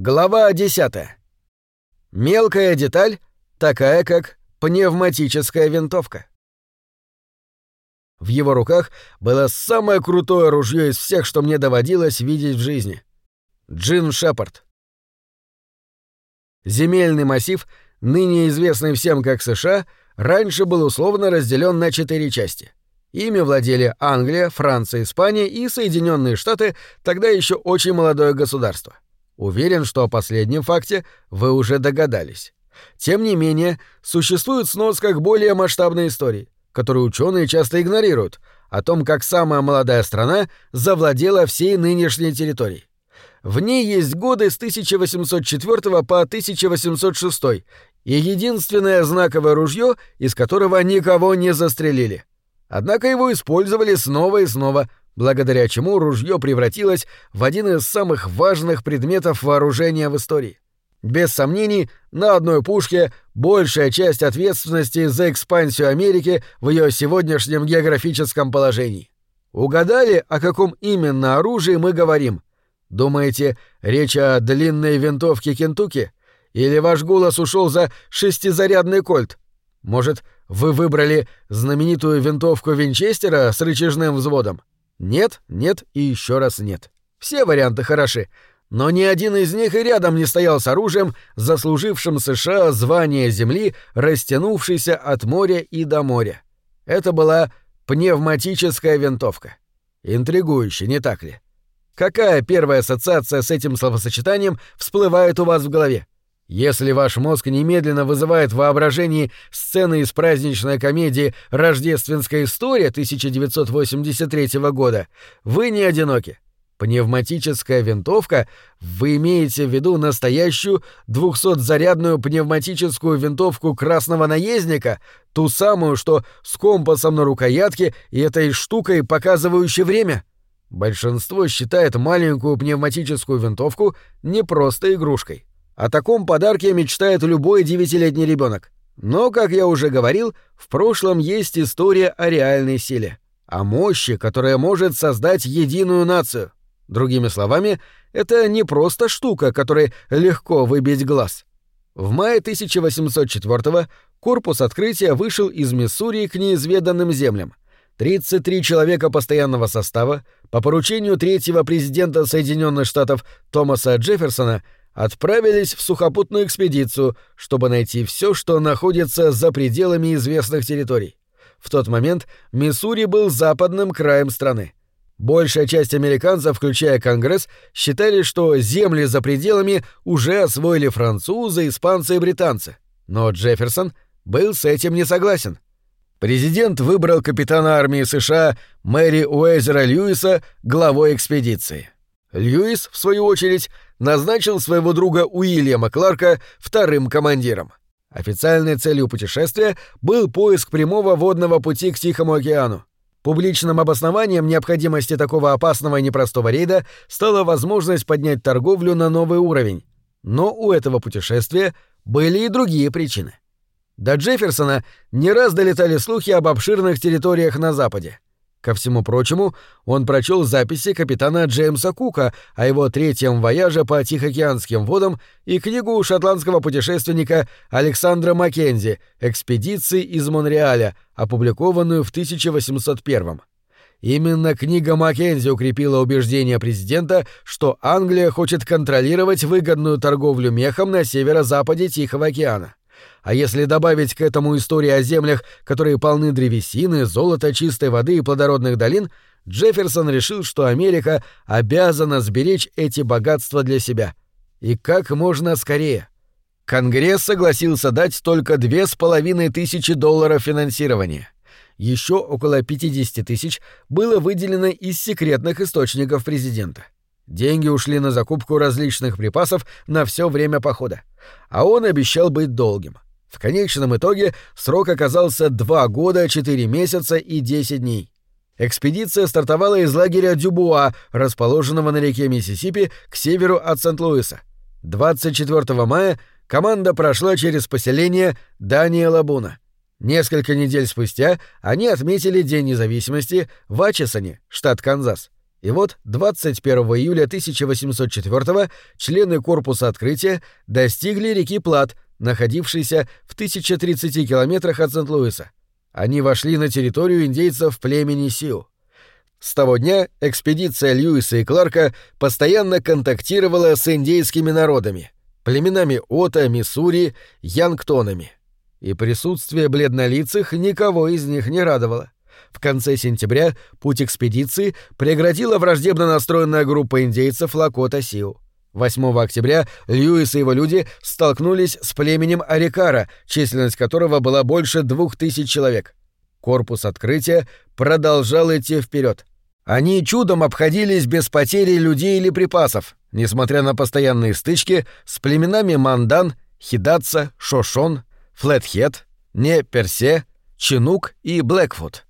Глава 10. Мелкая деталь, такая как пневматическая винтовка. В его руках было самое крутое ружье из всех, что мне доводилось видеть в жизни. Джин Шепард. Земельный массив, ныне известный всем как США, раньше был условно разделен на четыре части. Ими владели Англия, Франция, Испания и Соединенные Штаты, тогда еще очень молодое государство. Уверен, что о последнем факте вы уже догадались. Тем не менее, существует сноска к более масштабной истории, которую ученые часто игнорируют, о том, как самая молодая страна завладела всей нынешней территорией. В ней есть годы с 1804 по 1806 и единственное знаковое ружье, из которого никого не застрелили. Однако его использовали снова и снова, благодаря чему ружье превратилось в один из самых важных предметов вооружения в истории. Без сомнений, на одной пушке большая часть ответственности за экспансию Америки в ее сегодняшнем географическом положении. Угадали, о каком именно оружии мы говорим? Думаете, речь о длинной винтовке Кентукки? Или ваш голос ушел за шестизарядный кольт? Может, вы выбрали знаменитую винтовку Винчестера с рычажным взводом? Нет, нет и еще раз нет. Все варианты хороши, но ни один из них и рядом не стоял с оружием, заслужившим США звание Земли, растянувшейся от моря и до моря. Это была пневматическая винтовка. Интригующе, не так ли? Какая первая ассоциация с этим словосочетанием всплывает у вас в голове? Если ваш мозг немедленно вызывает в воображении сцены из праздничной комедии «Рождественская история» 1983 года, вы не одиноки. Пневматическая винтовка, вы имеете в виду настоящую 200-зарядную пневматическую винтовку красного наездника, ту самую, что с компасом на рукоятке и этой штукой, показывающей время? Большинство считает маленькую пневматическую винтовку не просто игрушкой. О таком подарке мечтает любой девятилетний ребенок. Но, как я уже говорил, в прошлом есть история о реальной силе, о мощи, которая может создать единую нацию. Другими словами, это не просто штука, которой легко выбить глаз. В мае 1804-го корпус открытия вышел из Миссури к неизведанным землям. 33 человека постоянного состава по поручению третьего президента Соединенных Штатов Томаса Джефферсона — отправились в сухопутную экспедицию, чтобы найти все, что находится за пределами известных территорий. В тот момент Миссури был западным краем страны. Большая часть американцев, включая Конгресс, считали, что земли за пределами уже освоили французы, испанцы и британцы. Но Джефферсон был с этим не согласен. Президент выбрал капитана армии США Мэри Уэзера Льюиса главой экспедиции. Льюис, в свою очередь, назначил своего друга Уильяма Кларка вторым командиром. Официальной целью путешествия был поиск прямого водного пути к Тихому океану. Публичным обоснованием необходимости такого опасного и непростого рейда стала возможность поднять торговлю на новый уровень. Но у этого путешествия были и другие причины. До Джефферсона не раз долетали слухи об обширных территориях на Западе. Ко всему прочему, он прочел записи капитана Джеймса Кука о его третьем вояже по Тихоокеанским водам и книгу шотландского путешественника Александра Маккензи «Экспедиции из Монреаля», опубликованную в 1801 Именно книга Маккензи укрепила убеждение президента, что Англия хочет контролировать выгодную торговлю мехом на северо-западе Тихого океана. А если добавить к этому истории о землях, которые полны древесины, золота, чистой воды и плодородных долин, Джефферсон решил, что Америка обязана сберечь эти богатства для себя. И как можно скорее. Конгресс согласился дать только две с половиной тысячи долларов финансирования. Еще около 50 тысяч было выделено из секретных источников президента. Деньги ушли на закупку различных припасов на все время похода. А он обещал быть долгим. В конечном итоге срок оказался 2 года, 4 месяца и 10 дней. Экспедиция стартовала из лагеря Дюбуа, расположенного на реке Миссисипи к северу от Сент-Луиса. 24 мая команда прошла через поселение Даниэла Буна. Несколько недель спустя они отметили День независимости в Ачесоне, штат Канзас. И вот 21 июля 1804 члены корпуса открытия достигли реки Плат, находившейся в 1030 километрах от Сент-Луиса. Они вошли на территорию индейцев племени Сиу. С того дня экспедиция Льюиса и Кларка постоянно контактировала с индейскими народами, племенами Ота, Миссури, Янгтонами. И присутствие бледнолицых никого из них не радовало. В конце сентября путь экспедиции преградила враждебно настроенная группа индейцев Лакота Сиу. 8 октября Льюис и его люди столкнулись с племенем Арикара, численность которого была больше двух тысяч человек. Корпус открытия продолжал идти вперед. Они чудом обходились без потери людей или припасов, несмотря на постоянные стычки с племенами Мандан, Хидатса, Шошон, Флетхед, Не-Персе, Чинук и Блэкфуд.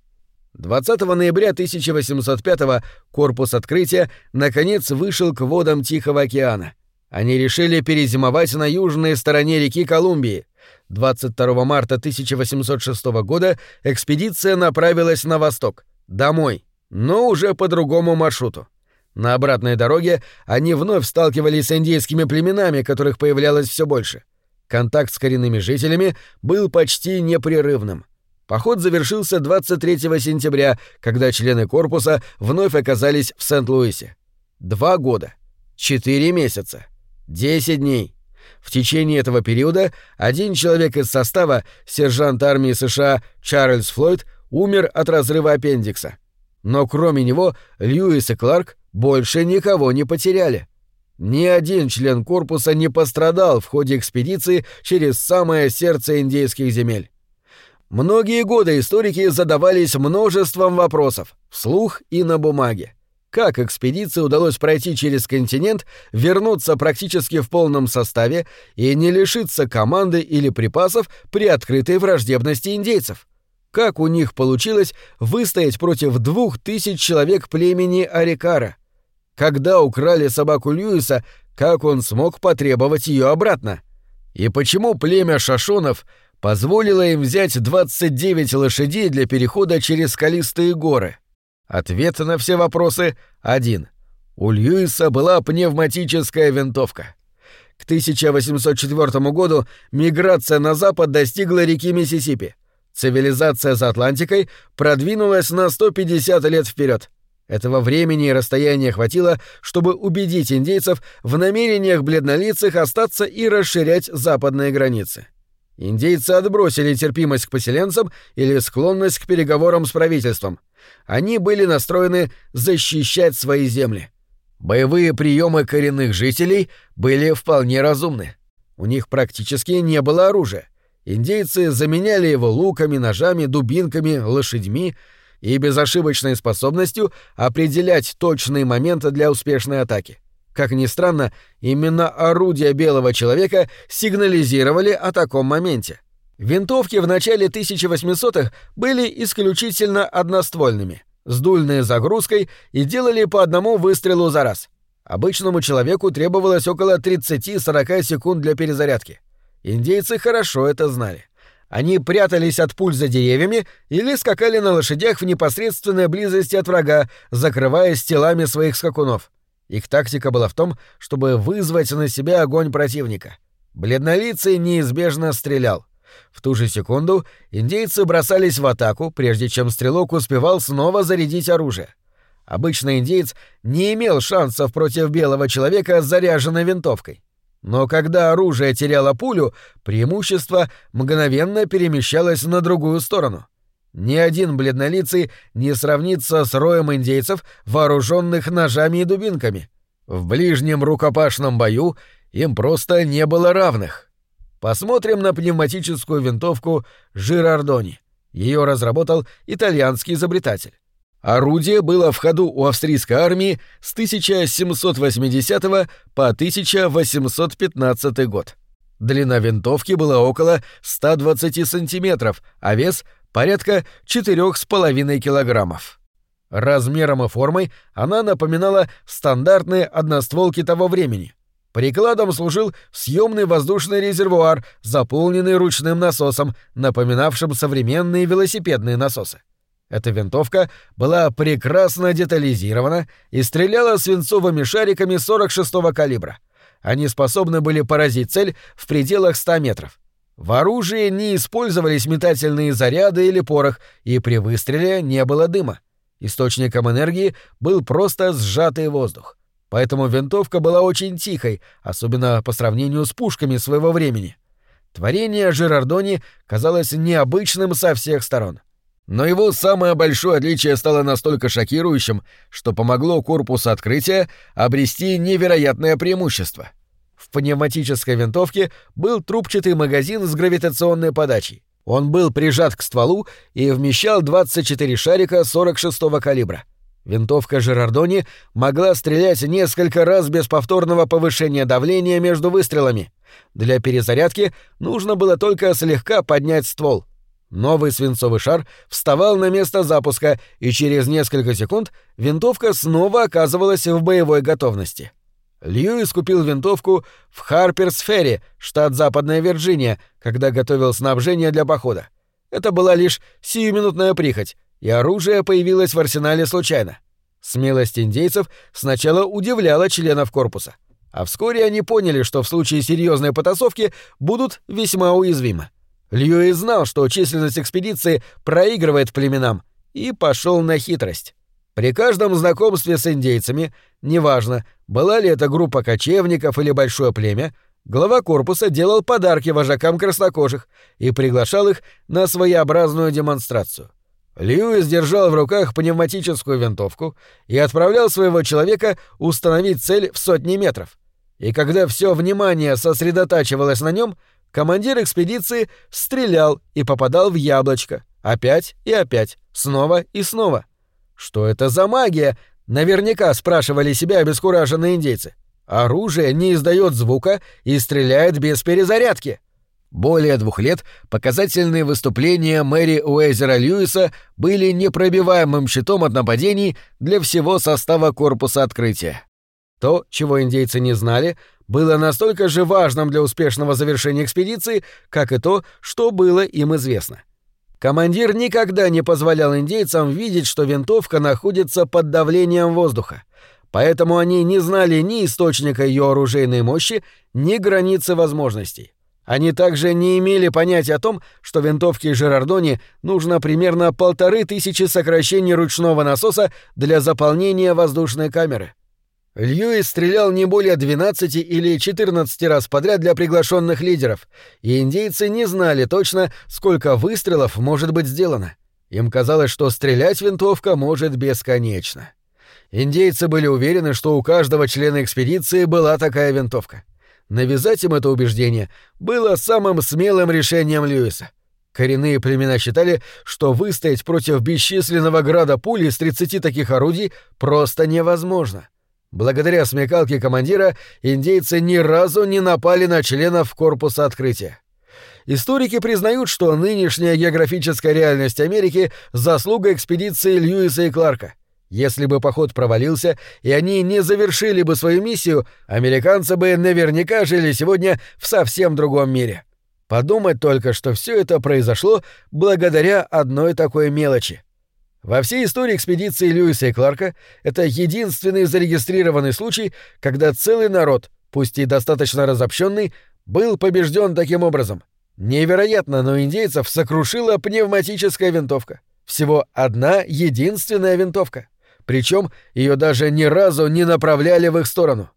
20 ноября 1805 корпус открытия наконец вышел к водам Тихого океана. Они решили перезимовать на южной стороне реки Колумбии. 22 марта 1806 года экспедиция направилась на восток, домой, но уже по другому маршруту. На обратной дороге они вновь сталкивались с индейскими племенами, которых появлялось все больше. Контакт с коренными жителями был почти непрерывным. Поход завершился 23 сентября, когда члены корпуса вновь оказались в Сент-Луисе. Два года, четыре месяца, десять дней. В течение этого периода один человек из состава, сержант армии США Чарльз Флойд, умер от разрыва аппендикса. Но кроме него Льюис и Кларк больше никого не потеряли. Ни один член корпуса не пострадал в ходе экспедиции через самое сердце индейских земель. Многие годы историки задавались множеством вопросов, вслух и на бумаге. Как экспедиции удалось пройти через континент, вернуться практически в полном составе и не лишиться команды или припасов при открытой враждебности индейцев? Как у них получилось выстоять против двух тысяч человек племени Арикара? Когда украли собаку Льюиса, как он смог потребовать ее обратно? И почему племя Шашонов позволила им взять 29 лошадей для перехода через скалистые горы? Ответ на все вопросы один. У Льюиса была пневматическая винтовка. К 1804 году миграция на запад достигла реки Миссисипи. Цивилизация за Атлантикой продвинулась на 150 лет вперед. Этого времени и расстояния хватило, чтобы убедить индейцев в намерениях бледнолицых остаться и расширять западные границы. Индейцы отбросили терпимость к поселенцам или склонность к переговорам с правительством. Они были настроены защищать свои земли. Боевые приемы коренных жителей были вполне разумны. У них практически не было оружия. Индейцы заменяли его луками, ножами, дубинками, лошадьми и безошибочной способностью определять точные моменты для успешной атаки. Как ни странно, именно орудия белого человека сигнализировали о таком моменте. Винтовки в начале 1800-х были исключительно одноствольными, с дульной загрузкой и делали по одному выстрелу за раз. Обычному человеку требовалось около 30-40 секунд для перезарядки. Индейцы хорошо это знали. Они прятались от пуль за деревьями или скакали на лошадях в непосредственной близости от врага, закрываясь телами своих скакунов. Их тактика была в том, чтобы вызвать на себя огонь противника. Бледнолицый неизбежно стрелял. В ту же секунду индейцы бросались в атаку, прежде чем стрелок успевал снова зарядить оружие. Обычно индейец не имел шансов против белого человека с заряженной винтовкой. Но когда оружие теряло пулю, преимущество мгновенно перемещалось на другую сторону. Ни один бледнолицый не сравнится с роем индейцев, вооруженных ножами и дубинками. В ближнем рукопашном бою им просто не было равных. Посмотрим на пневматическую винтовку Жирардони. Ее разработал итальянский изобретатель. Орудие было в ходу у австрийской армии с 1780 по 1815 год. Длина винтовки была около 120 сантиметров, а вес порядка 4,5 килограммов. Размером и формой она напоминала стандартные одностволки того времени. Прикладом служил съемный воздушный резервуар, заполненный ручным насосом, напоминавшим современные велосипедные насосы. Эта винтовка была прекрасно детализирована и стреляла свинцовыми шариками 46-го калибра. Они способны были поразить цель в пределах 100 метров. В оружии не использовались метательные заряды или порох, и при выстреле не было дыма. Источником энергии был просто сжатый воздух. Поэтому винтовка была очень тихой, особенно по сравнению с пушками своего времени. Творение Жирардони казалось необычным со всех сторон. Но его самое большое отличие стало настолько шокирующим, что помогло корпусу открытия обрести невероятное преимущество. В пневматической винтовке был трубчатый магазин с гравитационной подачей. Он был прижат к стволу и вмещал 24 шарика 46-го калибра. Винтовка Жерардони могла стрелять несколько раз без повторного повышения давления между выстрелами. Для перезарядки нужно было только слегка поднять ствол. Новый свинцовый шар вставал на место запуска, и через несколько секунд винтовка снова оказывалась в боевой готовности. Льюис купил винтовку в Харперсфере, штат Западная Вирджиния, когда готовил снабжение для похода. Это была лишь сиюминутная прихоть, и оружие появилось в арсенале случайно. Смелость индейцев сначала удивляла членов корпуса, а вскоре они поняли, что в случае серьезной потасовки будут весьма уязвимы. Льюис знал, что численность экспедиции проигрывает племенам, и пошел на хитрость. При каждом знакомстве с индейцами, неважно, была ли это группа кочевников или большое племя, глава корпуса делал подарки вожакам краснокожих и приглашал их на своеобразную демонстрацию. Льюис держал в руках пневматическую винтовку и отправлял своего человека установить цель в сотни метров. И когда все внимание сосредотачивалось на нем, командир экспедиции стрелял и попадал в яблочко. Опять и опять, снова и снова. Что это за магия? Наверняка спрашивали себя обескураженные индейцы. Оружие не издает звука и стреляет без перезарядки. Более двух лет показательные выступления Мэри Уэйзера Льюиса были непробиваемым щитом от нападений для всего состава корпуса открытия. То, чего индейцы не знали, было настолько же важным для успешного завершения экспедиции, как и то, что было им известно. Командир никогда не позволял индейцам видеть, что винтовка находится под давлением воздуха, поэтому они не знали ни источника ее оружейной мощи, ни границы возможностей. Они также не имели понятия о том, что винтовке Жерардони нужно примерно полторы тысячи сокращений ручного насоса для заполнения воздушной камеры. Льюис стрелял не более 12 или 14 раз подряд для приглашенных лидеров, и индейцы не знали точно, сколько выстрелов может быть сделано. Им казалось, что стрелять винтовка может бесконечно. Индейцы были уверены, что у каждого члена экспедиции была такая винтовка. Навязать им это убеждение было самым смелым решением Льюиса. Коренные племена считали, что выстоять против бесчисленного града пули из 30 таких орудий просто невозможно. Благодаря смекалке командира индейцы ни разу не напали на членов корпуса открытия. Историки признают, что нынешняя географическая реальность Америки — заслуга экспедиции Льюиса и Кларка. Если бы поход провалился, и они не завершили бы свою миссию, американцы бы наверняка жили сегодня в совсем другом мире. Подумать только, что все это произошло благодаря одной такой мелочи. Во всей истории экспедиции Льюиса и Кларка это единственный зарегистрированный случай, когда целый народ, пусть и достаточно разобщенный, был побежден таким образом. Невероятно, но индейцев сокрушила пневматическая винтовка. Всего одна единственная винтовка. Причем ее даже ни разу не направляли в их сторону.